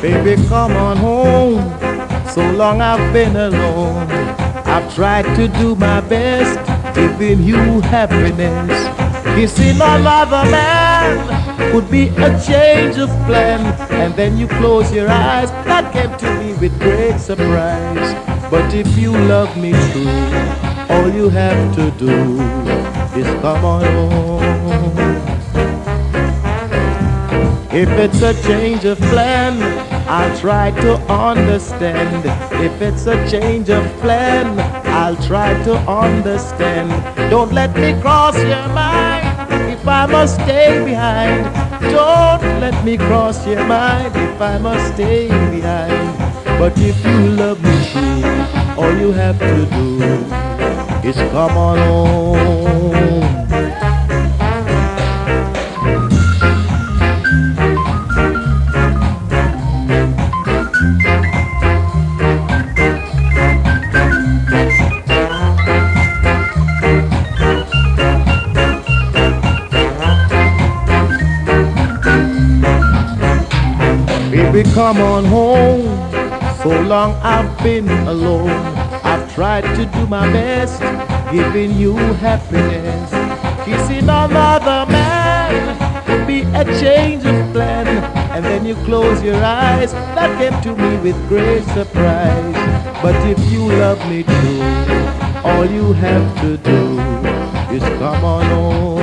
Baby, come on home. So long I've been alone. I've tried to do my best, giving you happiness. Kissing another man would be a change of plan. And then you close your eyes. That came to me with great surprise. But if you love me true, all you have to do is come on home. If it's a change of plan, I'll try to understand. If it's a change of plan, I'll try to understand. Don't let me cross your mind if I must stay behind. Don't let me cross your mind if I must stay behind. But if you love me all you have to do is come on home. Baby, come on home. So long I've been alone. I've tried to do my best, giving you happiness. Kissing another man could be a change of plan. And then you close your eyes. That came to me with great surprise. But if you love me true, all you have to do is come on home.